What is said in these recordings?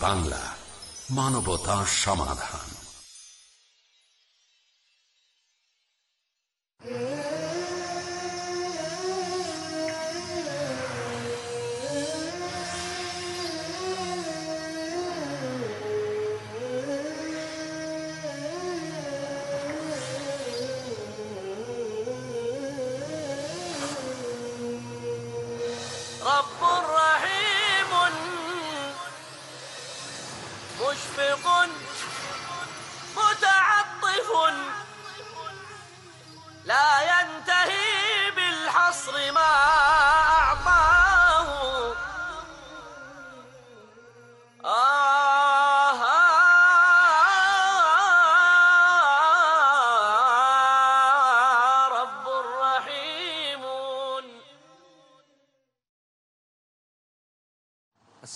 বাংলা মানবতা সমাধান।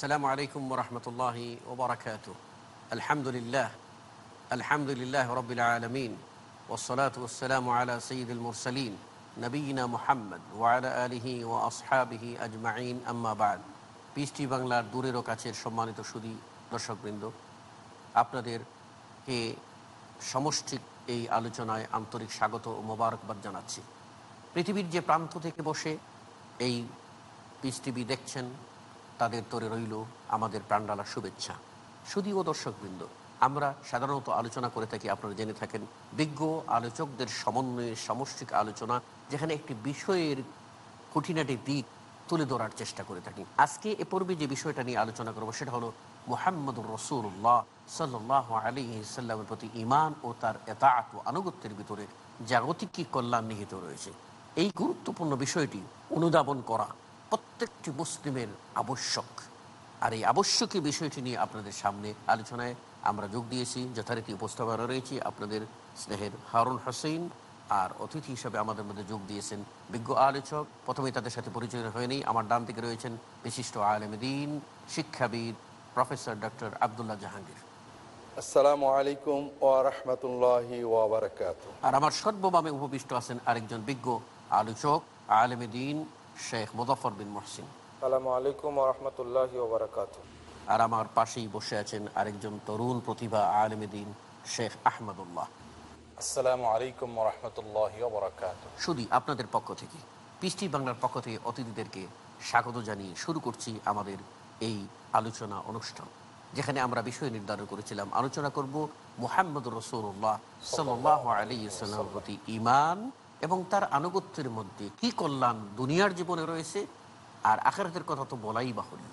السلام عليكم ورحمة الله وبركاته الحمد لله الحمد لله رب العالمين والصلاة والسلام على سيد المرسلين نبينا محمد وعلى آله وأصحابه أجمعين أما بعد পিএসটি বাংলার দূরের ও কাছের সম্মানিত সুদী দর্শকবৃন্দ আপনাদেরকে সমষ্টিক এই আলোচনায় আন্তরিক স্বাগত ও মোবারকবাদ জানাচ্ছি পৃথিবীর যে প্রান্ত থেকে বসে এই পিস টিভি দেখছেন তাদের তরে রইল আমাদের প্রাণডালা শুভেচ্ছা। শুধুও দর্শকবৃন্দ, আমরা সাধারণত আলোচনা করে থাকি, আপনারা জেনে থাকেন, বিজ্ঞ আলোচকদের সমন্বয়ে সমষ্টিক আলোচনা, যেখানে একটি বিষয়ের খুঁটিনাটি দিক তুলে ধরার চেষ্টা করে থাকি। আজকে এ পূর্বে যে বিষয়টা নিয়ে আলোচনা করব, সেটা হলো মোহাম্মদুর রসুল্লাহ সাল্লাহ আলী সাল্লামের প্রতি ইমান ও তার এতাত ও আনুগত্যের ভিতরে জাগতিক কি কল্যাণ নিহিত রয়েছে। এই গুরুত্বপূর্ণ বিষয়টি অনুধাবন করা প্রত্যেকটি মুসলিমের আবশ্যক। আর এই আবশ্যকীয় বিষয়টি নিয়ে আপনাদের সামনে আলোচনায় আমরা যোগ দিয়েছি। যথারীতি উপস্থাপনা রয়েছে। আপনাদের স্নেহের হারুন হোসেন আর অতিথি হিসাবে আমাদের মধ্যে যোগ দিয়েছেন বিজ্ঞ আলোচক। প্রথমে তাদের সাথে পরিচয় হয়নি। আমার ডান দিকে রয়েছেন বিশিষ্ট আলমদিন শিক্ষাবিদ প্রফেসর ডক্টর আবদুল্লাহ জাহাঙ্গীর। আসসালামু আলাইকুম ওয়া রাহমাতুল্লাহি ওয়া বারাকাতুহু। আর আমার সর্ববামে উপবিষ্ট আছেন আরেকজন বিজ্ঞ আলোচক আলমদিন শেখ মুজফর বিন মহসিন। সালামু আলাইকুম রহমতুল্লাহ ওবরাকাত আর আমার পাশেই বসে আছেন আরেকজন তরুণ প্রতিভা আলমদিন শেখ আহমদুল্লাহ। আসসালামু আলাইকুম রহমতুল্লাহ ওবরাকাত শুধু আপনাদের পক্ষ থেকে পৃষ্টি বাংলার পক্ষ থেকে অতিথিদেরকে স্বাগত জানিয়ে শুরু করছি আমাদের এই আলোচনা অনুষ্ঠান যেখানে আমরা বিষয় নির্ধারণ করেছিলাম। আলোচনা করব মোহাম্মদ রসুল্লাহ সাল্লাহ আলী ইসলামের প্রতি ইমান এবং তার আনুগত্যের মধ্যে কি কল্যাণ দুনিয়ার জীবনে রয়েছে আর আখারাতের কথা তো বলাই বাহুল্য।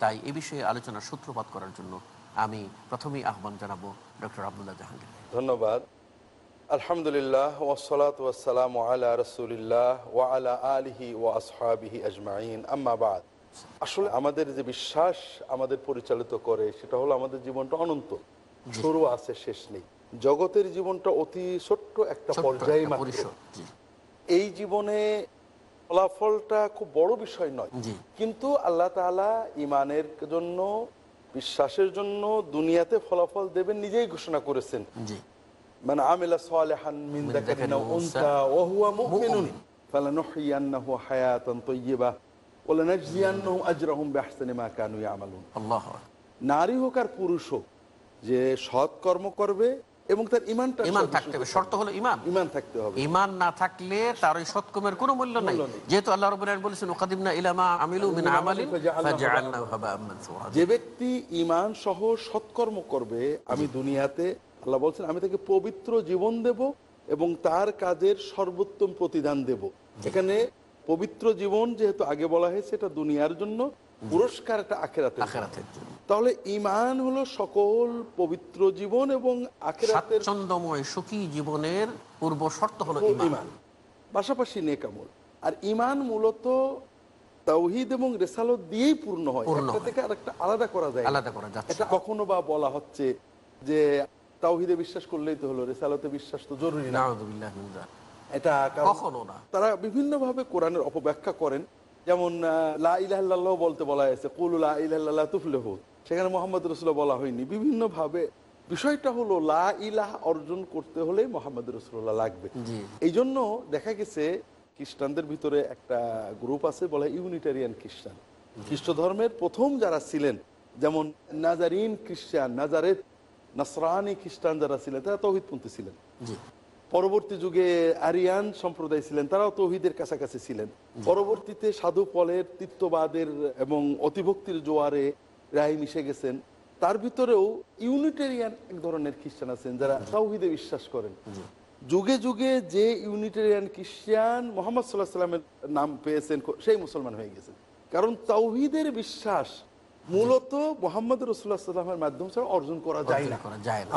তাই এ বিষয়ে আলোচনার সূত্রপাত করার জন্য আমি প্রথমেই আহ্বান জানাব ডক্টর আবদুল্লাহ জাহাঙ্গীর ধন্যবাদ। আলহামদুলিল্লাহ ওয়াসসালাতু ওয়াসসালামু আলা রাসূলিল্লাহ ওয়া আলা আলিহি ওয়া আসহাবিহি আজমাইন। আম্মা বাদ। আসলে আমাদের যে বিশ্বাস আমাদের পরিচালিত করে সেটা হলো আমাদের জীবনটা অনন্ত। শুরু আছে শেষ নেই। জগতের জীবনটা অতি ছোট্ট একটা পর্যায়ে এই জীবনে ফলাফলটা খুব বড় বিষয় নয়। কিন্তু আল্লাহ তালা ইমানের জন্য বিশ্বাসের জন্য দুনিয়াতে ফলাফল দেবেন নিজেই ঘোষণা করেছেন। নারী হোক আর পুরুষ হোক যে সৎ কর্ম করবে এবং তার ইমানটা ইমান থাকতে হবে। শর্ত হলো ইমান। ইমান থাকতে হবে। ইমান না থাকলে তার ওই সৎকর্মের কোনো মূল্য নাই। যেহেতু আল্লাহ রাব্বুল আলামিন বলেছেন ওয়াকাদিমনা ইলামা আমিলু মিন আমালিন ফাজআলনাহু হাবাআম মানসুরা যে ব্যক্তি ইমান সহ সৎকর্ম করবে আমি দুনিয়াতে আল্লাহ বলছেন আমি তাকে পবিত্র জীবন দেব এবং তার কাজের সর্বোত্তম প্রতিদান দেব। এখানে পবিত্র জীবন যেহেতু আগে বলা হয়েছে এটা দুনিয়ার জন্য পুরস্কার এটা আখেরাতে তাহলে ইমান হলো সকল পবিত্র জীবন এবং আখেরাতের সুখী জীবনের পূর্ব শর্ত হলো ইমান পাশাপাশি নেকামল। আর ইমান মূলত তাওহিদ এবং রেসালত দিয়েই পূর্ণ হয়। একটা থেকে আরেকটা আলাদা করা যায় আলাদা করা যাচ্ছে এটা কখনো বা বলা হচ্ছে যে তাওহিদে বিশ্বাস করলেই তো হলো রেসালতে বিশ্বাস তো জরুরি না। এটা কখনো না। তারা বিভিন্ন ভাবে কোরআনের অপব্যাখ্যা করেন। যেমন লা ইলাহাল্লাহ বলতে বলা হয়েছে কুল লা ইলাহাল্লাহ তুফলেহ। সেখানে মোহাম্মদ রসুল্লাহ বলা হয়নি। বিভিন্ন ভাবে বিষয়টা হলো লা ইলাহ অর্জন করতে হলে মোহাম্মদ রসুল্লাহ লাগবে। এই জন্য দেখা গেছে খ্রিস্টানদের ভিতরে একটা গ্রুপ আছে বলে ইউনিটারিয়ান খ্রিস্টান। খ্রিস্ট ধর্মের প্রথম যারা ছিলেন যেমন নাজারিন খ্রিস্টান নাজারেত নাসরানি খ্রিস্টান যারা ছিলেন তারা তৌহিদপন্থী ছিলেন। পরবর্তী যুগে আরিয়ান সম্প্রদায় ছিলেন তারাও তৌহিদের কাছাকাছি ছিলেন। পরবর্তীতে সাধু পলের তিত্ববাদের এবং অতিভক্তির জোয়ারে রায় মিশে গেছেন। তার ভিতরেও ইউনিটেরিয়ান এক ধরনের খ্রিস্টান আছেন যারা তৌহিদে বিশ্বাস করেন। যুগে যুগে যে ইউনিটেরিয়ান খ্রিস্টান মোহাম্মদ সাল্লাহ সাল্লামের নাম পেয়েছেন সেই মুসলমান হয়ে গেছেন। কারণ তৌহিদের বিশ্বাস মূলত মোহাম্মদ রসুল্লাহ সাল্লামের মাধ্যম ছাড়া অর্জন করা যায় না।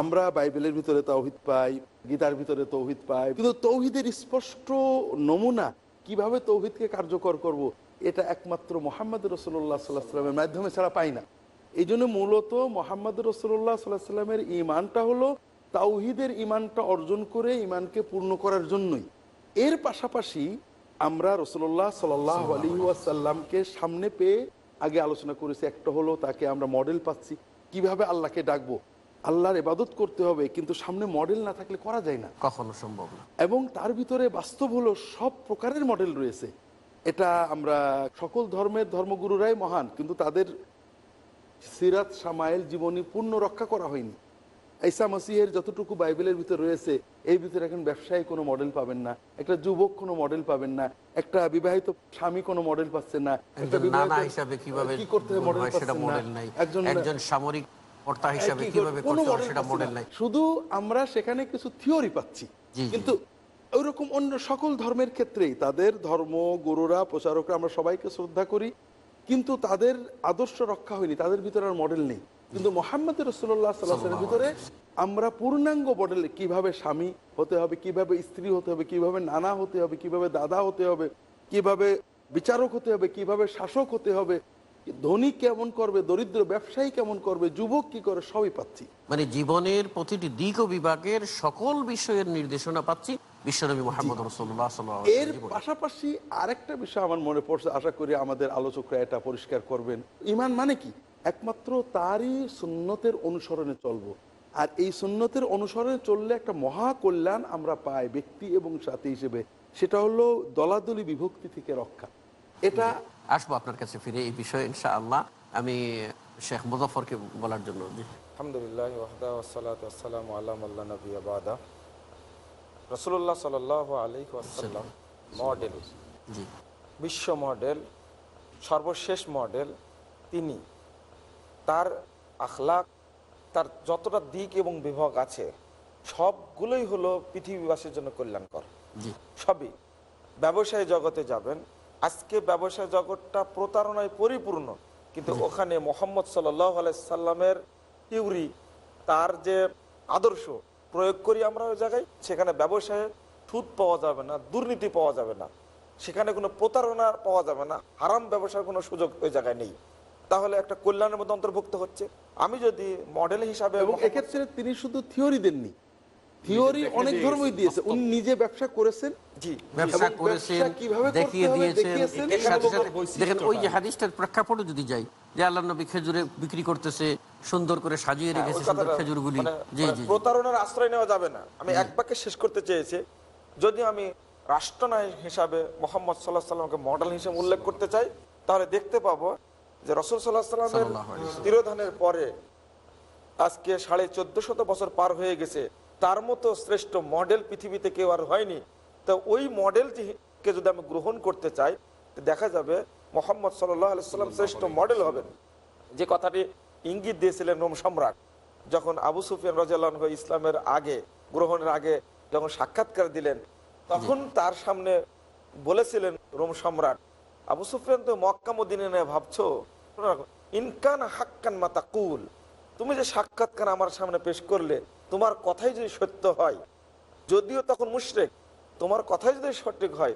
আমরা বাইবেলের ভিতরে তৌহিদ পাই গীতার ভিতরে তৌহিদ পাই কিন্তু তৌহিদের স্পষ্ট নমুনা কীভাবে তৌহিদকে কার্যকর করব এটা একমাত্র মোহাম্মদ রসুল্লাহ সাল্লাহ সাল্লামের মাধ্যমে ছাড়া পাই না। এই জন্য মূলত মোহাম্মদ রসুল্লাহ সাল্লাহ সাল্লামের ইমানটা হলো তাওহিদের ইমানটা অর্জন করে ইমানকে পূর্ণ করার জন্যই। এর পাশাপাশি আমরা রসুল্লাহ সাল্লাহ আলী ওয়াসাল্লামকে সামনে পেয়ে আগে আলোচনা করেছি একটা হলো তাকে আমরা মডেল পাচ্ছি। কীভাবে আল্লাহকে ডাকবো? আল্লাহর এবাদত করতে হবে কিন্তু সামনে মডেল না থাকলে করা যায় না। কখনো সম্ভব না। এবং তার ভিতরে বাস্তব হলো সব প্রকারের মডেল রয়েছে। এটা আমরা সকল ধর্মের ধর্মগুরুরাই মহান কিন্তু তাদের সিরাত সামাইল জীবনী পূর্ণ রক্ষা করা হয়নি। ঈসা মসিহের যতটুকু বাইবেলের ভিতরে রয়েছে এই ভিতরে এখন ব্যবসায়ী কোনো মডেল পাবেন না একটা যুবক কোনো মডেল পাবেন না একটা বিবাহিত স্বামী কোনো মডেল পাচ্ছেন না একটা নানা হিসাবে কীভাবে কি করতে মডেল পাচ্ছেন না। একজন একজন সামরিক কর্তা হিসাবে কীভাবে করতে হবে সেটা মডেল নাই শুধু আমরা সেখানে কিছু থিওরি পাচ্ছি। কিন্তু ওইরকম অন্য সকল ধর্মের ক্ষেত্রেই তাদের ধর্ম গুরুরা প্রচারকরা আমরা সবাইকে শ্রদ্ধা করি কিন্তু তাদের আদর্শ রক্ষা হয়নি তাদের ভিতরে আর মডেল নেই কিন্তু মোহাম্মদ রসুল্লাহ সাল্লাহের ভিতরে আমরা পূর্ণাঙ্গ মডেল কীভাবে স্বামী হতে হবে কীভাবে স্ত্রী হতে হবে কীভাবে নানা হতে হবে কীভাবে দাদা হতে হবে কীভাবে বিচারক হতে হবে কীভাবে শাসক হতে হবে ধনী কেমন করবে দরিদ্র ব্যবসায়ী কেমন করবে যুবক কি করে সবই পাচ্ছি। মানে জীবনের প্রতিটি দিক ও বিভাগের সকল বিষয়ের নির্দেশনা পাচ্ছি বিশ্বনবী মোহাম্মদ রসুল্লাহ এর পাশাপাশি আরেকটা বিষয় আমার মনে পড়ছে আশা করি আমাদের আলোচকরা এটা পরিষ্কার করবেন। ইমান মানে কি? একমাত্র তারই সুন্নতের অনুসরণে চলব। আর এই সুন্নতের অনুসরণে চললে একটা মহা কল্যাণ আমরা পাই ব্যক্তি এবং সাথী হিসেবে। সেটা হলো দলাদলি বিভক্তি থেকে রক্ষা। এটা আসব আপনার কাছে ফিরে এই বিষয়ে ইনশা আল্লাহ আমি শেখ মুজফরকে বলার জন্য। জি। আলহামদুলিল্লাহ ওয়াহদা ওসালাত আসসালামু আল্লাহ আল্লাহ নবী আবাদা রসুল্লাহ সাল মডেল। জি। বিশ্ব মডেল সর্বশেষ মডেল তিনি। তার আখলাক তার যতটা দিক এবং বিভাগ আছে সবগুলোই হলো পৃথিবীবাসীর জন্য কল্যাণকর। সবই। ব্যবসায় জগতে যাবেন। আজকে ব্যবসায় জগৎটা প্রতারণায় পরিপূর্ণ কিন্তু ওখানে মোহাম্মদ সাল্লামের থিউরি তার যে আদর্শ প্রয়োগ করি আমরা ওই জায়গায় সেখানে ব্যবসায় সুদ পাওয়া যাবে না দুর্নীতি পাওয়া যাবে না। সেখানে কোনো প্রতারণা পাওয়া যাবে না হারাম ব্যবসার কোনো সুযোগ ওই জায়গায় নেই। তাহলে একটা কল্যাণের মধ্যে অন্তর্ভুক্ত হচ্ছে। আমি যদি মডেল হিসাবে এবং এক্ষেত্রে তিনি শুধু থিওরি দেননি। থিওরি অনেক ধর্মই দিয়েছে। উনি নিজে ব্যবসা করেছেন। জি। ব্যবসা করেছেন ব্যবসা কীভাবে করতে দেখিয়ে দিয়েছেন। দেখিয়েছেন। সাথে সাথে বৈশিষ্ট্য দেখেন ওই যে হাদিসটার প্রেক্ষাপটে যদি যাই যে আল্লাহ নবী খেজুরে বিক্রি করতেছে সুন্দর করে সাজিয়ে হ্যাঁ, রেখেছে সুন্দর খেজুরগুলি। মানে- জি মানে জি জি। প্রতারণার আশ্রয় নেওয়া যাবে না। আমি এক বাক্যে শেষ করতে চেয়েছি। যদি আমি রাষ্ট্রনায়ক হিসাবে মোহাম্মদ সাল্লাহ সাল্লামকে মডেল হিসেবে উল্লেখ করতে চাই তাহলে দেখতে পাবো যে রসুল সাল্লাহ সাল্লামের তিরোধানের পরে আজকে সাড়ে চোদ্দ শত বছর পার হয়ে গেছে তার মতো শ্রেষ্ঠ মডেল পৃথিবীতে কেউ আর হয়নি। তো ওই মডেলটিকে যদি আমি গ্রহণ করতে চাই দেখা যাবে মোহাম্মদ সাল্লাহ আলাইসাল্লাম শ্রেষ্ঠ মডেল হবেন। যে কথাটি ইঙ্গিত দিয়েছিলেন রোম সম্রাট যখন আবু সুফিয়ান রাজিয়াল্লাহ ইসলামের আগে গ্রহণের আগে যখন সাক্ষাৎকার দিলেন তখন তার সামনে বলেছিলেন রোম সম্রাট আবু সুফিয়ান তো মক্কা মদিনে ভাবছ? শোনো রাখো, ইনকান হাক্কান মাতাকুল তুমি যে সাক্ষাৎকার আমার সামনে পেশ করলে তোমার কথাই যদি সত্য হয় যদিও তখন মুশরেক তোমার কথাই যদি সঠিক হয়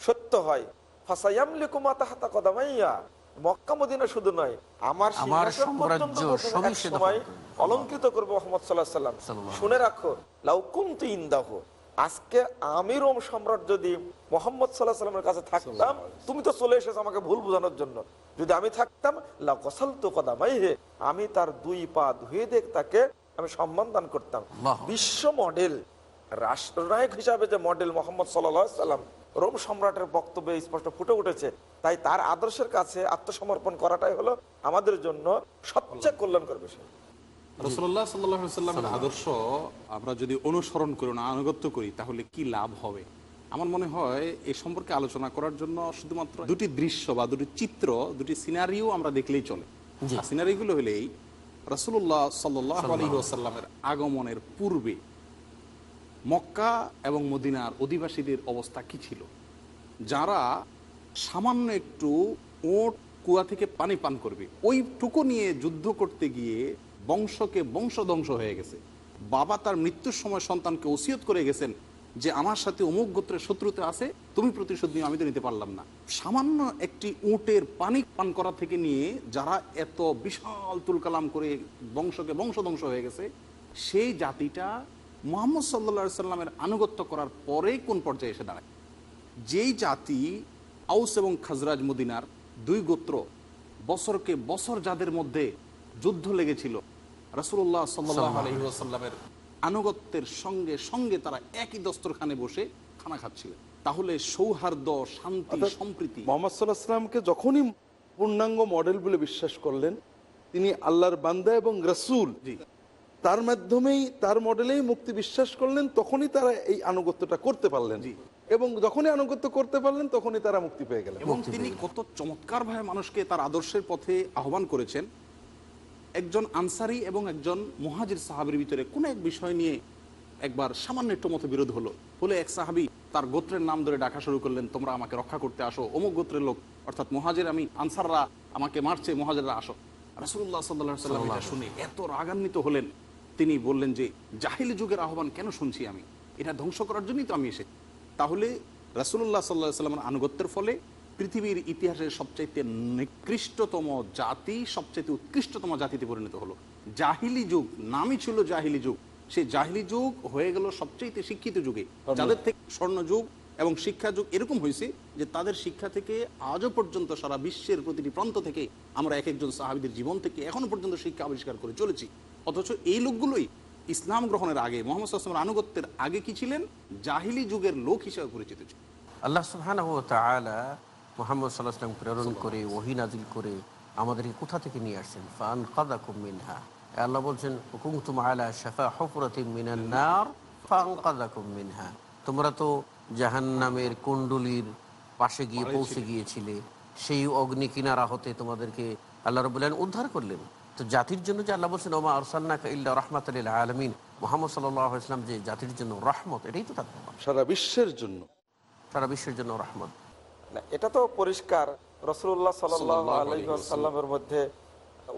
সত্য হয় ফাসায়ামলিকু মাতাহাতা কদামাইয়া মক্কা মদিনা শুধু নয় আমার সময়। অলঙ্কৃত করবে মোহাম্মদ সাল্লাহ সাল্লাম শুনে রাখো লাউকুম তু ইন্দাহ আজকে আমি রোম সম্রাট যদি মোহাম্মদ সাল্লাহ সাল্লামের কাছে থাকতাম তুমি তো চলে এসেছ আমাকে ভুল বোঝানোর জন্য। যদি আমি থাকতাম লাকসাল তো কদামাই হে আমি তার দুই পা ধুয়ে দেখ তাকে আমি সম্মান দান করতাম। বিশ্ব মডেল রাষ্ট্রনায়ক হিসাবে যে মডেল মোহাম্মদ সাল্লা সাল্লাম রোম সম্রাটের বক্তব্যে স্পষ্ট ফুটে উঠেছে। তাই তার আদর্শের কাছে আত্মসমর্পণ করাটাই হলো আমাদের জন্য সবচেয়ে কল্যাণকর বিষয়। রসল্লাহ সাল্লামের আদর্শ আমরা যদি অনুসরণ করি না আনুগত্য করি তাহলে কি লাভ হবে? আমার মনে হয় এ সম্পর্কে আলোচনা করার জন্য শুধুমাত্র দুটি দৃশ্য বা দুটি চিত্র দুটি সিনারিও আমরা দেখলেই চলে। সিনারিগুলো হলেই রসুল্লাহ সাল্লাহ আলী আসাল্লামের আগমনের পূর্বে মক্কা এবং মদিনার অধিবাসীদের অবস্থা কি ছিল? যারা সামান্য একটু ওট কুয়া থেকে পানি পান করবে ওইটুকু নিয়ে যুদ্ধ করতে গিয়ে বংশকে বংশধ্বংস হয়ে গেছে। বাবা তার মৃত্যুর সময় সন্তানকে ওসিয়ত করে গেছেন যে, আমার সাথে অমুক গোত্রের শত্রুতে আছে, তুমি প্রতিশোধ নিয়ে আমি তো নিতে পারলাম না। সামান্য একটি উটের পানি পান করা থেকে নিয়ে যারা এত বিশাল তুলকালাম করে বংশকে বংশধ্বংস হয়ে গেছে, সেই জাতিটা মোহাম্মদ সাল্লা সাল্লামের আনুগত্য করার পরে কোন পর্যায়ে এসে দাঁড়ায়? যেই জাতি আউস এবং খাজরাজ মদিনার দুই গোত্র বছরকে বছর যাদের মধ্যে যুদ্ধ লেগেছিল রাসুল্লাহ সাল্লাহ আনুগত্যের সঙ্গে সঙ্গে তারা একই দস্তরখানে বসে খানা খাচ্ছিলেন। তাহলে সৌহার্দ্য শান্তি সম্প্রীতি। মোহাম্মদ সাল্লাহ সাল্লামকে যখনই পূর্ণাঙ্গ মডেল বলে বিশ্বাস করলেন তিনি আল্লাহর বান্দা এবং রসুল। তার মাধ্যমেই তার মডেলেই মুক্তি বিশ্বাস করলেন তখনই তারা এই আনুগত্যটা করতে পারলেন। এবং যখনই আনুগত্য করতে পারলেন তখনই তারা মুক্তি পেয়ে গেলেন। এবং তিনি কত চমৎকার ভাবে মানুষকে তার আদর্শের পথে আহ্বান করেছেন। একজন আনসারি এবং একজন মহাজির সাহাবির ভিতরে কোনো এক বিষয় নিয়ে একবার সামান্য একটু মতো বিরোধ হলো? বলে এক সাহাবি তার গোত্রের নাম ধরে ডাকা শুরু করলেন তোমরা আমাকে রক্ষা করতে আসো অমুক গোত্রের লোক অর্থাৎ মহাজের আমি আনসাররা আমাকে মারছে মহাজেররা আসো। রাসুল্লাহ সাল্লাহ সাল্লাম এটা শুনে এত রাগান্বিত হলেন। তিনি বললেন যে জাহিলি যুগের আহ্বান কেন শুনছি আমি? এটা ধ্বংস করার জন্যই তো আমি এসেছি। তাহলে রাসুল্লাহ সাল্লাহ সাল্লামের আনুগত্যের ফলে পৃথিবীর ইতিহাসের সবচাইতে নিকৃষ্টতম জাতি সবচাইতে উৎকৃষ্টতম জাতিতে পরিণত হলো। জাহিলি যুগ নামই ছিল জাহিলি যুগ। সেই জাহিলি যুগ হয়ে গেল সবচাইতে শিক্ষিত যুগে। যাদের থেকে স্বর্ণ যুগ এবং শিক্ষা যুগ এরকম হয়েছে যে তাদের শিক্ষা থেকে আজও পর্যন্ত সারা বিশ্বের প্রতিটি প্রান্ত থেকে আমরা এক একজন সাহাবিদের জীবন থেকে এখনও পর্যন্ত শিক্ষা আবিষ্কার করে চলেছি। অথচ এই লোকগুলোই ইসলাম গ্রহণের আগে মোহাম্মদ আসলামের আনুগত্যের আগে কি ছিলেন? জাহিলি যুগের লোক হিসেবে পরিচিত ছিল। আল্লাহ তাআলা মুহাম্মদ সাল্লাল্লাহু আলাইহি ওয়াসাল্লাম প্রেরণ করে ওহী নাজিল করে আমাদেরকে কোথা থেকে নিয়ে আসছেন? ফান কাদাকুম মিনহা আল্লাহ বলছেন কুনতুম আলা শাফা হুফরাতিন মিনান নার ফান কাদাকুম মিনহা। তোমরা তো জাহান্নামের কুণ্ডুলির পাশে গিয়ে পৌঁছে গিয়েছিলে সেই অগ্নি কিনারা হতে তোমাদেরকে আল্লাহ রাব্বুল উদ্ধার করলেন। তো জাতির জন্য যে আল্লাহ বলছেন ওমা আরসালনাকা ইল্লা রাহমাতাল আলামিন। মুহাম্মদ সাল্লাল্লাহু আলাইহি ওয়াসাল্লাম যে জাতির জন্য রহমত এটাই তো তার সারা বিশ্বের জন্য। সারা বিশ্বের জন্য রহমত। না, এটা তো পরিষ্কার। রসুল্লাহ সাল্লামের মধ্যে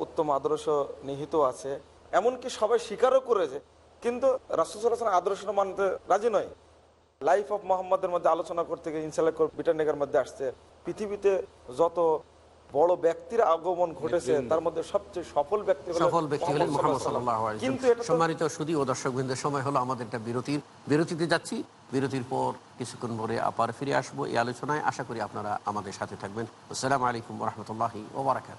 উত্তম আদর্শ নিহিত আছে। এমনকি সবাই স্বীকারও করেছে কিন্তু রাসুসাল্লাহ আদর্শ মানতে রাজি নয়। লাইফ অফ মোহাম্মদের মধ্যে আলোচনা করতে গিয়ে ইনশাল্লাহ ব্রিটানিকার মধ্যে আসছে। পৃথিবীতে যত বড় ব্যক্তির আগমন ঘটেছে তার মধ্যে সবচেয়ে সফল ব্যক্তি সফল ব্যক্তি হলেন মোহাম্মদ সম্মানিত সুদী ও দর্শক সময় হলো আমাদের একটা বিরতির। বিরতিতে যাচ্ছি বিরতির পর কিছুক্ষণ পরে আবার ফিরে আসব এই আলোচনায়। আশা করি আপনারা আমাদের সাথে থাকবেন। আসসালামু আলাইকুম রহমতুল্লাহ ওবরাকাত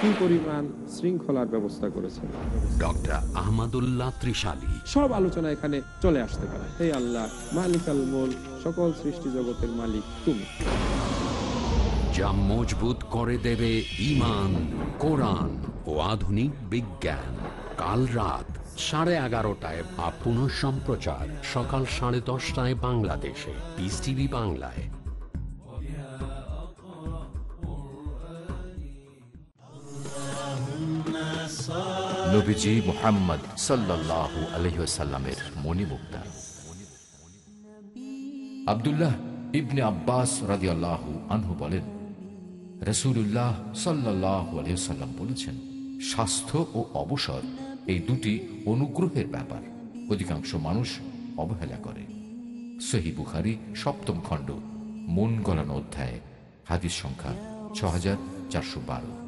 কি পরিমাণ শৃঙ্খলার ব্যবস্থা করেছেন। ডক্টর আহমদুল্লাহ ত্রিশালী। সব আলোচনা এখানে চলে আসতে পারে। হে আল্লাহ মালিক আল মোল সকল সৃষ্টি জগতের মালিক তুমি। যা মজবুত করে দেবে ইমান কোরআন ও আধুনিক বিজ্ঞান। কাল রাত সাড়ে এগারোটায় বা পুনঃ সম্প্রচার সকাল সাড়ে দশটায় বাংলাদেশে। পিস টিভি বাংলায়। নবীজি মোহাম্মদ ইবনে আব্বাস আনহু বলেন বলেছেন, স্বাস্থ্য ও অবসর এই দুটি অনুগ্রহের ব্যাপার। অধিকাংশ মানুষ অবহেলা করে। সহি বুখারি সপ্তম খণ্ড, মন গলানো অধ্যায়, হাদিস সংখ্যা ছ হাজার চারশো বারো।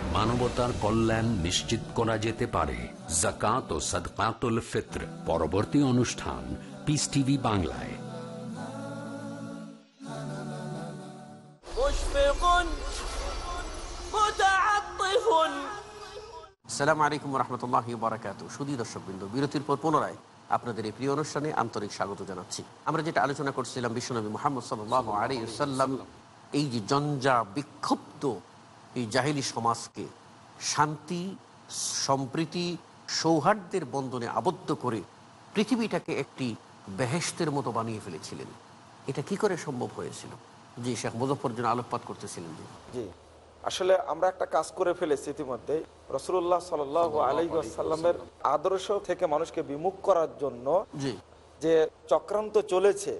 মানবতার কল্যাণ নিশ্চিত করা যেতে পারে। জাকাত ও সদকাতুল ফিত্র পরবর্তী অনুষ্ঠান পিস টিভি বাংলায়। সুদী বিরতির পর পুনরায় আপনাদের এই প্রিয় অনুষ্ঠানে আন্তরিক স্বাগত জানাচ্ছি। আমরা যেটা আলোচনা করছিলাম বিশ্বনবী মোহাম্মদ সাল্লাম এই যে জঞ্জা বিক্ষুব্ধ এই জাহিলি সমাজকে শান্তি সম্প্রীতি সৌহার্দ্যের বন্ধনে আবদ্ধ করে পৃথিবীটাকে একটি বেহেস্তের মতো বানিয়ে ফেলেছিলেন। এটা কি করে সম্ভব হয়েছিল? জি শেখ মুজফর জন্য আলোকপাত করতেছিলেন। জি। জি আসলে আমরা একটা কাজ করে ফেলেছি ইতিমধ্যে। রসুল্লাহ সাল আলাইসাল্লামের আদর্শ থেকে মানুষকে বিমুখ করার জন্য যে চক্রান্ত চলেছে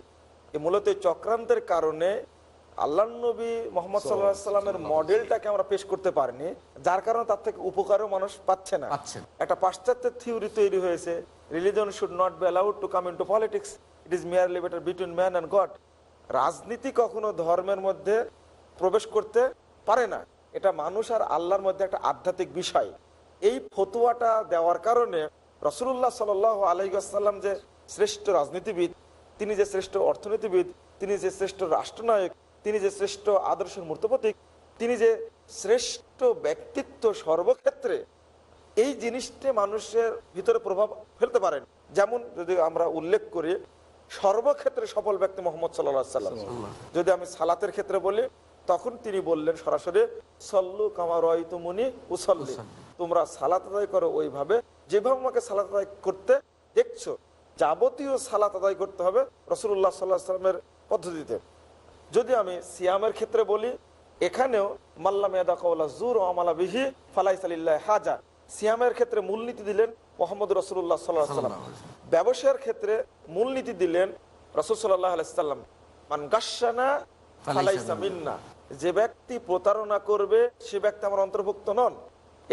মূলত চক্রান্তের কারণে আল্লাহ নবী মোহাম্মদ সাল্লাহ সাল্লামের মডেলটাকে আমরা পেশ করতে পারিনি যার কারণে তার থেকে উপকারও মানুষ পাচ্ছে না। একটা পাশ্চাত্যের থিওরি তৈরি হয়েছে religion should not be allowed to come into politics it is merely better between man and God রাজনীতি কখনো ধর্মের মধ্যে প্রবেশ করতে পারে না। এটা মানুষ আর আল্লাহর মধ্যে একটা আধ্যাত্মিক বিষয়। এই ফতুয়াটা দেওয়ার কারণে রসুল্লাহ সাল আলহিসাল্লাম যে শ্রেষ্ঠ রাজনীতিবিদ তিনি যে শ্রেষ্ঠ অর্থনীতিবিদ তিনি যে শ্রেষ্ঠ রাষ্ট্রনায়ক তিনি যে শ্রেষ্ঠ আদর্শের মূর্তপ্রতীক তিনি যে শ্রেষ্ঠ ব্যক্তিত্ব সর্বক্ষেত্রে এই জিনিসটা মানুষের ভিতরে প্রভাব ফেলতে পারেন। যেমন যদি আমরা উল্লেখ করি সর্বক্ষেত্রে সফল ব্যক্তি মোহাম্মদ সাল্লাহ সাল্লাম। যদি আমি সালাতের ক্ষেত্রে বলি তখন তিনি বললেন সরাসরি সল্লু কামার মুনি উসল্লি। তোমরা সালাত আদায় করো ওইভাবে। যেভাবে আমাকে সালাত আদায় করতে দেখছ যাবতীয় সালাত আদায় করতে হবে রসুল্লাহ সাল্লাহ সাল্লামের পদ্ধতিতে। যদি আমি সিয়ামের ক্ষেত্রে বলি এখানেও মাল্লাম ইয়াদা কওলা জুর ও আমালা বিহি ফালাই সালিল্লাহ হাজা। সিয়ামের ক্ষেত্রে মূলনীতি দিলেন মোহাম্মদ রসুল্লাহ সাল্লাহ সাল্লাম ব্যবসার ক্ষেত্রে মূলনীতি দিলেন রসুল সাল্লাহ আলাইসাল্লাম মান গাসানা ফালাইসা মিন্না। যে ব্যক্তি প্রতারণা করবে সে ব্যক্তি আমার অন্তর্ভুক্ত নন।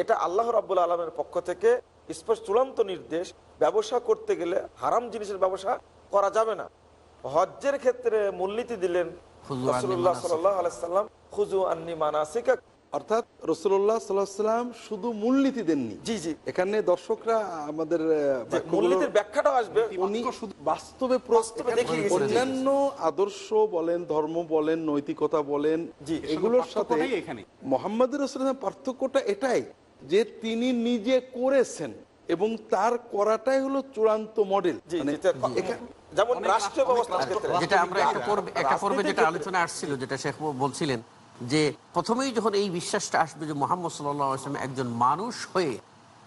এটা আল্লাহ রাবুল আলমের পক্ষ থেকে স্পষ্ট চূড়ান্ত নির্দেশ ব্যবসা করতে গেলে হারাম জিনিসের ব্যবসা করা যাবে না। হজ্জের ক্ষেত্রে মূলনীতি দিলেন রসুল্লাহ মানাসিক। খুজু আন্নি মানাসিকা। অর্থাৎ রসুল্লাহ সাল্লাম শুধু মূলনীতি দেননি। জি জি। এখানে দর্শকরা আমাদের মূলনীতির ব্যাখ্যাটাও আসবে। উনি বাস্তবে প্র- বাস্তবে অন্যান্য আদর্শ বলেন ধর্ম বলেন নৈতিকতা বলেন জি, এগুলোর সাথে মোহাম্মদ রসুলের পার্থক্যটা এটাই যে তিনি নিজে করেছেন। এবং তার করাটাই হলো চূড়ান্ত মডেল। মানে যেমন রাষ্ট্র- যেটা আমরা একটা পর্বে একটা পর্বে যেটা আলোচনা আসছিল যেটা শেখ বলছিলেন যে প্রথমেই যখন এই বিশ্বাসটা আসবে যে মোহাম্মদ সাল্লাম একজন মানুষ হয়ে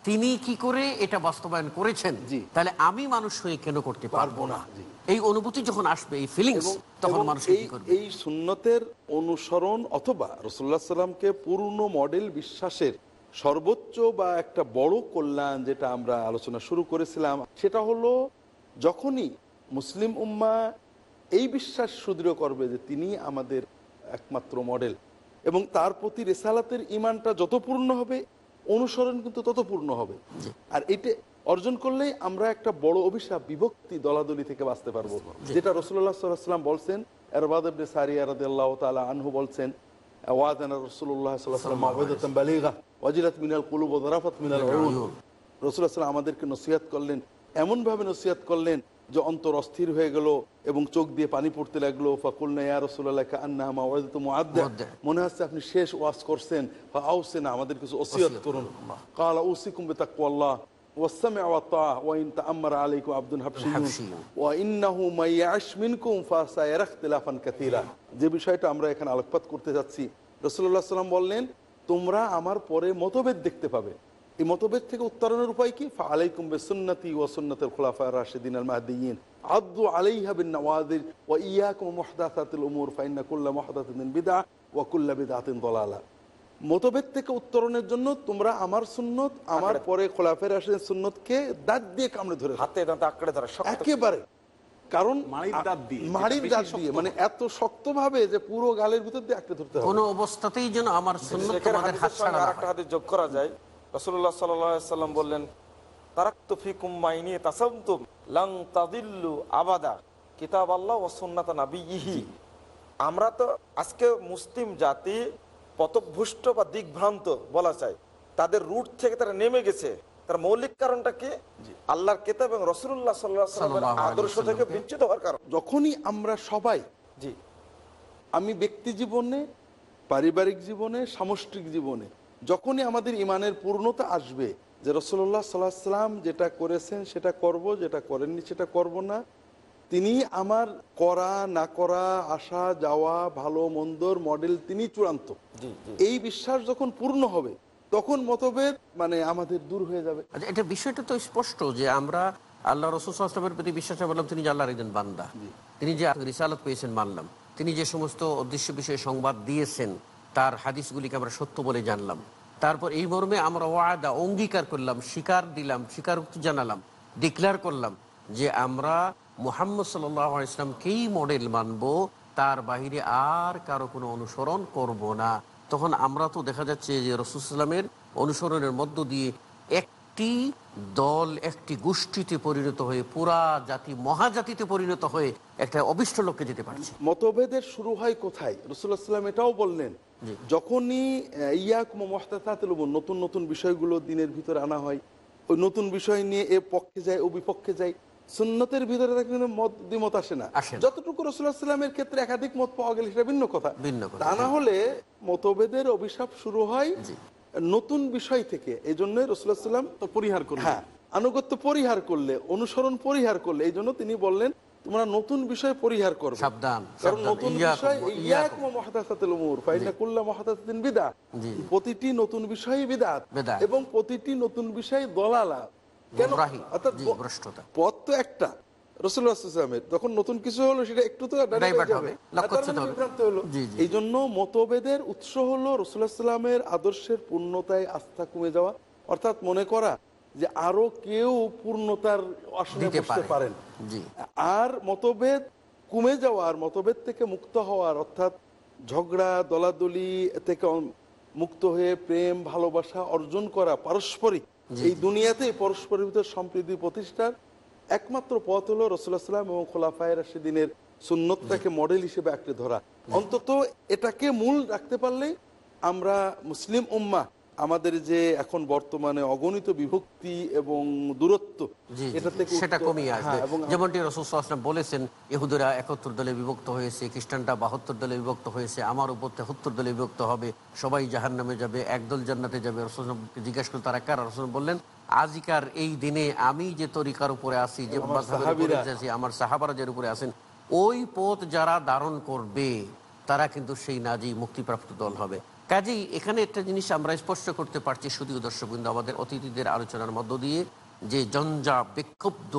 তিনি কি করে এটা বাস্তবায়ন করেছেন। তাহলে আমি মানুষ হয়ে কেন করতে পারব না এই অনুভূতি যখন আসবে এই ফিলিংস তখন মানুষ এই এই সুন্নতের অনুসরণ অথবা রসুল্লাহ সাল্লামকে পূর্ণ মডেল বিশ্বাসের সর্বোচ্চ বা একটা বড় কল্যাণ যেটা আমরা আলোচনা শুরু করেছিলাম সেটা হলো যখনই মুসলিম উম্মা এই বিশ্বাস সুদৃঢ় করবে যে তিনি আমাদের একমাত্র মডেল এবং তার প্রতি রেসালাতের ইমানটা যত পূর্ণ হবে অনুসরণ কিন্তু তত পূর্ণ হবে। আর এটা অর্জন করলেই আমরা একটা বড় অভিশাপ বিভক্তি দলাদলি থেকে বাঁচতে পারব। যেটা রসুল্লাহ সাল্লাম বলছেন এরবাদ সারিয়া তাআলা আনহু বলছেন ওয়াদানা আলাইহি ওয়াসাল্লাম মাউইদাতান বালিগা ওয়াজিলাত মিনাল কুলুব ওয়া যারাফাত মিনাল উয়ুন রাসূলুল্লাহ সাল্লাল্লাহু আমাদেরকে নসিহত করলেন এমনভাবে নসিহত করলেন যে অন্তর অস্থির হয়ে গেল এবং চোখ দিয়ে পানি পড়তে লাগলো ফাকুলনা ইয়া রাসূলুল্লাহ কান্না মাউইদাতু মুআদ্দা মুআদ্দা। মনে হচ্ছে আপনি শেষ ওয়াজ করছেন আউসেন আমাদের কিছু ওসিয়ত করুন قال اوصيكم بتقوى الله والسمع والطاعه وان تامر عليكم عبد حبشي حبشي। وانه من يعش منكم فسيرى اختلافا كثيرا যে বিষয়টা আমরা এখানে আলোকপাত করতে যাচ্ছি রাসূলুল্লাহ সাল্লাম বললেন তোমরা আমার পরে মতভেদ দেখতে পাবে। এই মতভেদ থেকে উত্তরণের উপায় কি? আলাইকুম বিসুন্নতি ওয়া সুন্নাতুল খুলাফা রাশিদিন আল মাহদিয়িন আদু আলাইহা বিন নওয়াজির ওয়া ইয়াকুম মুহদাসাতিল উমুর ফাইন্না কুল্লা মুহদাসাতিন বিদআ ওয়া কুল্লা বিদআতিন দালালা। মতভেদ থেকে উত্তরণের জন্য তোমরা আমার সুন্নত আমার পরে খোলাফের আসেন সুন্নতকে দাঁত দিয়ে কামড়ে ধরে হাতে দাঁতে আঁকড়ে ধরা। একেবারে। কারণ মাড়ির দাঁত দিয়ে, মানে এত শক্ত ভাবে যে পুরো গালের ভিতর দিয়ে আঁকড়ে ধরতে হবে। কোনো অবস্থাতেই যেন আমার সুন্নত তোমাদের হাদিসের হাত সঙ্গে ছাড়া না আরেকটা হয়। হাদিস যোগ করা যায়। রাসূলুল্লাহ সাল্লাল্লাহু আলাইহি সাল্লাম বললেন তারাক্তু ফিকুম মাইনি তাসামতুম লাং তাদিল্লু আবাদা কিতাব আল্লাহ ওয়া সুন্নাত নাবিয়িহি। আমরা তো আজকে মুসলিম জাতি পথভ্রষ্ট বা দিগ্ভ্রান্ত বলা যায়। তাদের রুট থেকে তারা নেমে গেছে। তার মৌলিক কারণটা কি? আল্লাহর কিতাব এবং রসুল্লাহ সাল্লাহ আদর্শ থেকে বিচ্যুত হওয়ার কারণ। যখনই আমরা সবাই জি। আমি ব্যক্তি জীবনে পারিবারিক জীবনে সামষ্টিক জীবনে যখনই আমাদের ইমানের পূর্ণতা আসবে যে রসল্লাহ সাল্লাহ সাল্লাম যেটা করেছেন সেটা করব যেটা করেননি সেটা করব না তিনি আমার করা না করা আসা যাওয়া ভালো মন্দর মডেল তিনি চূড়ান্ত। এই বিশ্বাস যখন পূর্ণ হবে তখন মতভেদ মানে আমাদের দূর হয়ে যাবে। আচ্ছা, এটা বিষয়টা তো স্পষ্ট যে আমরা আল্লাহ রসুল আসলামের প্রতি বিশ্বাস বললাম তিনি যে আল্লাহর একজন বান্দা। তিনি যে রিসালত পেয়েছেন মানলাম। তিনি যে সমস্ত অদৃশ্য বিষয়ে সংবাদ দিয়েছেন তার হাদিসগুলিকে আমরা সত্য বলে জানলাম। তারপর এই মর্মে আমরা ওয়াদা অঙ্গীকার করলাম স্বীকার দিলাম স্বীকারোক্তি জানালাম ডিক্লেয়ার করলাম যে আমরা মোহাম্মদ সাল্লাহ ইসলামকেই মডেল মানব তার বাহিরে আর কারও কোনো অনুসরণ করব না। তখন আমরা তো দেখা যাচ্ছে যে রসুলামের অনুসরণের মধ্য দিয়ে একটি দল একটি গোষ্ঠীতে পরিণত হয়ে পুরা জাতি মহাজাতিতে পরিণত হয়ে একটা অবিষ্ট লোককে যেতে পারছে মতভেদের শুরু হয় কোথায় রসুল্লাহ সাল্লাম এটাও বললেন। যখনই ইয়াকুম মহতাতাতিল উমুর, নতুন নতুন বিষয়গুলো দিনের ভিতরে আনা হয় ওই নতুন বিষয় নিয়ে এ পক্ষে যায় ও বিপক্ষে যায় সুন্নতের ভিতরে তার কিন্তু মত দ্বিমত আসে না। যতটুকু রসুল্লাহ সাল্লামের ক্ষেত্রে একাধিক মত পাওয়া গেলে সেটা ভিন্ন কথা। ভিন্ন তা না হলে মতভেদের অভিশাপ শুরু হয় নতুন বিষয় থেকে। এই জন্য রসুল্লাহ সাল্লাম তো পরিহার করুন হ্যাঁ আনুগত্য পরিহার করলে অনুসরণ পরিহার করলে এই জন্য তিনি বললেন তোমরা নতুন বিষয় পরিহার করবে। কারণ নতুন বিষয়। প্রতিটি নতুন বিষয়ই বিদআত বিদআত। এবং প্রতিটি নতুন বিষয় দলালা। পথ তো একটা। নতুন কিছু হলো সেটা একটু তো মানে। এই জন্য মতভেদের উৎস হলো আদর্শের পূর্ণতায় আস্থা কমে যাওয়া। অর্থাৎ মনে করা যে আরও কেউ পূর্ণতার আসনে বসতে পারেন। আর মতভেদ কমে যাওয়ার মতভেদ থেকে মুক্ত হওয়ার অর্থাৎ ঝগড়া দলাদলি থেকে মুক্ত হয়ে প্রেম ভালোবাসা অর্জন করা পারস্পরিক এই দুনিয়াতে পরস্পরের ভিতরে সম্প্রীতি প্রতিষ্ঠার একমাত্র পথ হলো রসুল্লাহাম সাল্লাম এবং খোলাফায় রাশিদিনের সুন্নতটাকে মডেল হিসেবে আঁকড়ে ধরা। অন্তত এটাকে মূল রাখতে পারলে আমরা মুসলিম উম্মা আমাদের যে এখন বর্তমানে অগণিত বিভক্তি এবং দূরত্ব এটা থেকে সেটা কমিয়ে আসবে। হ্যাঁ, যেমনটি রসুলাম বলেছেন ইহুদিরা একাত্তর দলে বিভক্ত হয়েছে খ্রিস্টানরা বাহাত্তর দলে বিভক্ত হয়েছে আমার উপর তেহত্তর দলে বিভক্ত হবে সবাই জাহান নামে যাবে একদল জান্নাতে যাবে। রসুলকে জিজ্ঞাসা করে তারা কার? রসুল বললেন আজিকার এই দিনে আমি যে তরিকার উপরে আছি যে আমার সাহাবীরা। যার উপরে আছেন ওই পথ যারা ধারণ করবে তারা কিন্তু সেই নাজি মুক্তিপ্রাপ্ত দল হবে। কাজেই এখানে একটা জিনিস আমরা স্পষ্ট করতে পারছি শুধু দর্শকবৃন্দ, আমাদের অতিথিদের আলোচনার মধ্য দিয়ে, যে জঞ্জা বিক্ষুব্ধ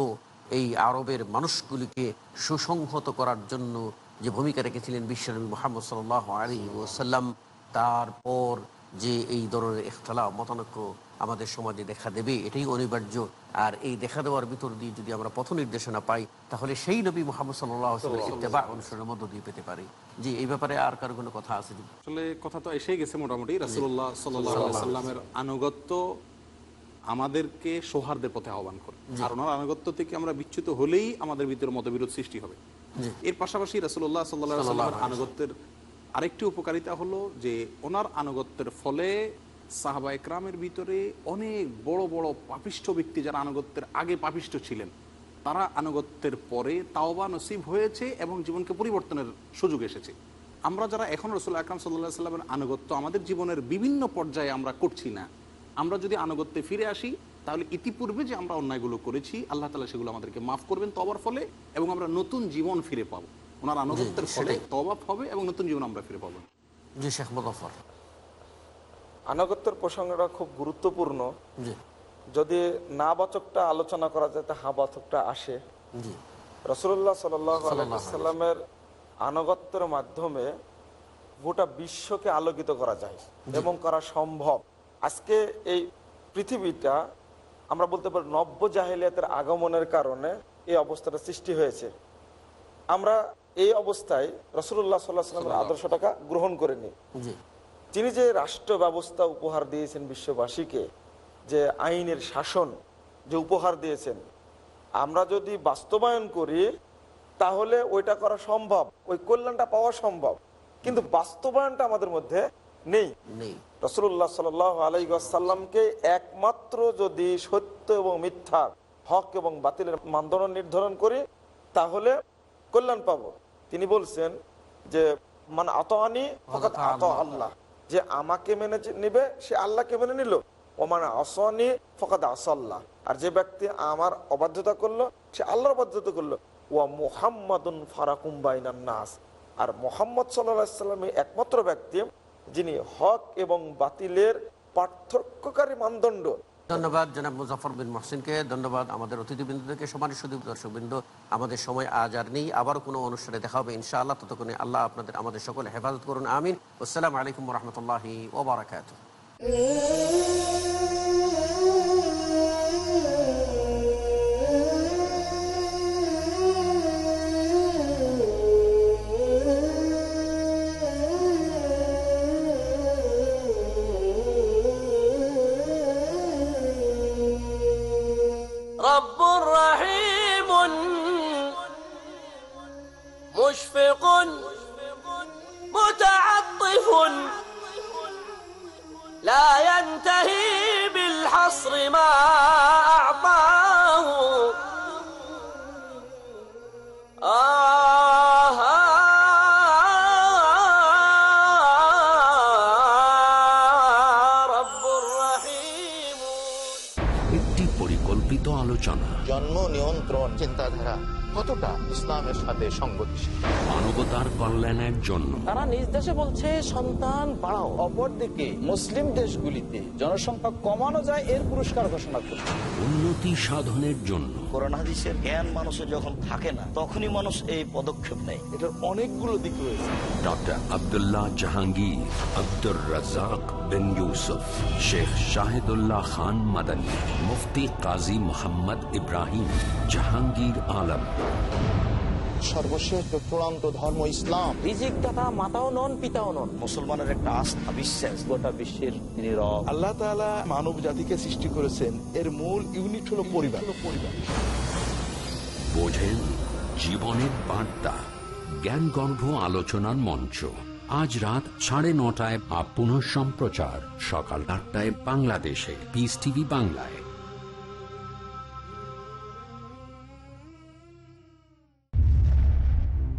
এই আরবের মানুষগুলিকে সুসংহত করার জন্য যে ভূমিকা রেখেছিলেন বিশ্বনবী মোহাম্মদ সাল আলী ওসাল্লাম তারপর যে এই ধরনের ইখতলা মতানৈক্য আমাদের সমাজে দেখা দেবে, এটাই অনিবার্য। আর এই দেখা দেওয়ার ভিতর দিয়ে যদি আমরা পথ নির্দেশনা পাই, তাহলে সেই নবী মোহাম্মদ সাল্লাহ অনুসরণের মধ্য দিয়ে পেতে পারি। জি এই ব্যাপারে আর কারও কোনো কথা আছে আসলে কথা তো এসেই গেছে মোটামুটি রাসুল্লাহ সাল্লামের আনুগত্য আমাদেরকে সৌহার্দের পথে আহ্বান করে। আর ওনার আনুগত্য থেকে আমরা বিচ্যুত হলেই আমাদের ভিতরে মতবিরোধ সৃষ্টি হবে। এর পাশাপাশি রাসুল্লাহ সাল্লাহ সাল্লামের আনুগত্যের আরেকটি উপকারিতা হলো যে ওনার আনুগত্যের ফলে সাহাবা একরামের ভিতরে অনেক বড় বড় পাপিষ্ঠ ব্যক্তি যারা আনুগত্যের আগে পাপিষ্ঠ ছিলেন তারা আনুগত্যের পরে তাওবা নসিব হয়েছে এবং জীবনকে পরিবর্তনের সুযোগ এসেছে। আমরা যারা এখন রসুল আকরাম সাল্লাহ সাল্লামের আনুগত্য আমাদের জীবনের বিভিন্ন পর্যায়ে আমরা করছি না। আমরা যদি আনুগত্যে ফিরে আসি তাহলে ইতিপূর্বে যে আমরা অন্যায়গুলো করেছি আল্লাহ তালা সেগুলো আমাদেরকে মাফ করবেন তবার ফলে এবং আমরা নতুন জীবন ফিরে পাবো। ওনার আনুগত্যের ফলে তবাব হবে এবং নতুন জীবন আমরা ফিরে পাবো। জি শেখ মুজফর আনুগত্যের প্রসঙ্গটা খুব গুরুত্বপূর্ণ। জি। যদি না বাচকটা আলোচনা করা যায় তা হা বাচকটা আসে। রসুল্লাহ সাল্লামের আনুগত্যের মাধ্যমে গোটা বিশ্বকে আলোকিত করা যায় এবং করা সম্ভব। আজকে এই পৃথিবীটা আমরা বলতে পারি নব্য জাহিলিয়াতের আগমনের কারণে এই অবস্থাটা সৃষ্টি হয়েছে। আমরা এই অবস্থায় রসুল্লাহ সাল্লাহ সাল্লামের আদর্শটাকে গ্রহণ করে নিই তিনি যে রাষ্ট্র ব্যবস্থা উপহার দিয়েছেন বিশ্ববাসীকে যে আইনের শাসন যে উপহার দিয়েছেন আমরা যদি বাস্তবায়ন করি তাহলে ওইটা করা সম্ভব ওই কল্যাণটা পাওয়া সম্ভব। কিন্তু বাস্তবায়নটা আমাদের মধ্যে নেই। রসুল্লাহ সাল আলাইসাল্লামকে একমাত্র যদি সত্য এবং মিথ্যা হক এবং বাতিলের মানদণ্ড নির্ধারণ করি তাহলে কল্যাণ পাবো। তিনি বলছেন যে মানে আতআনি ফকাত আত আল্লাহ। যে আমাকে মেনে নিবে সে আল্লাহকে মেনে নিল। ও মানে আসনি ফকাত আসাল্লাহ। আর যে ব্যক্তি আমার অবাধ্যতা করল, সে আল্লাহর অবাধ্যতা করল। ও মোহাম্মদুন ফারাকুম বাইনান নাস। আর মোহাম্মদ সাল্লামী একমাত্র ব্যক্তি, যিনি হক এবং বাতিলের পার্থক্যকারী মানদণ্ড। ধন্যবাদ জনাব মুজাফর বিন মহসিনকে। ধন্যবাদ আমাদের অতিথিবৃন্দকে সমানের সুদীপ দর্শকবৃন্দ। আমাদের সময় আজ আর নেই। আবার কোনো অনুষ্ঠানে দেখা হবে ইনশাআল্লাহ। ততক্ষণে আল্লাহ আপনাদের, আমাদের সকলে হেফাজত করুন। আমিন। আসসালামু আলাইকুম রহমতুল্লাহি ওবরাকাত رب জন্য। তারা নিজ দেশে বলছে সন্তান বাড়াও। অপরদিকে মুসলিম দেশগুলিতে জনসংখ্যা কমানো যায় এর পুরস্কার ঘোষণা করছে। উন্নতি সাধনের জন্য। কোরআন হাদিসের জ্ঞান মানুষের যখন থাকে না তখনই মানুষ এই পদক্ষেপ নেয়। এটার অনেকগুলো দিক রয়েছে। ডক্টর আব্দুল্লাহ জাহাঙ্গীর আব্দুর রাজাক বিন ইউসুফ শেখ শাহিদুল্লাহ খান মাদানী মুফতি কাজী মোহাম্মদ ইব্রাহিম জাহাঙ্গীর আলম। সর্বশেষ চূড়ান্ত ধর্ম ইসলাম। রিজিক দাতা মাতাও নন পিতাও নন। মুসলমানের একটা আস্থা বিশ্বাস। গোটা বিশ্বের তিনি রব। আল্লাহ তাআলা মানব জাতিকে সৃষ্টি করেছেন। এর মূল ইউনিট হলো পরিবার। পরিবার। বোঝেন জীবনের বার্তা জ্ঞানগর্ভ আলোচনার মঞ্চ। আজ রাত সাড়ে নটায় বা পুনঃ সম্প্রচার সকাল আটটায় বাংলাদেশে। পিস টিভি বাংলায়।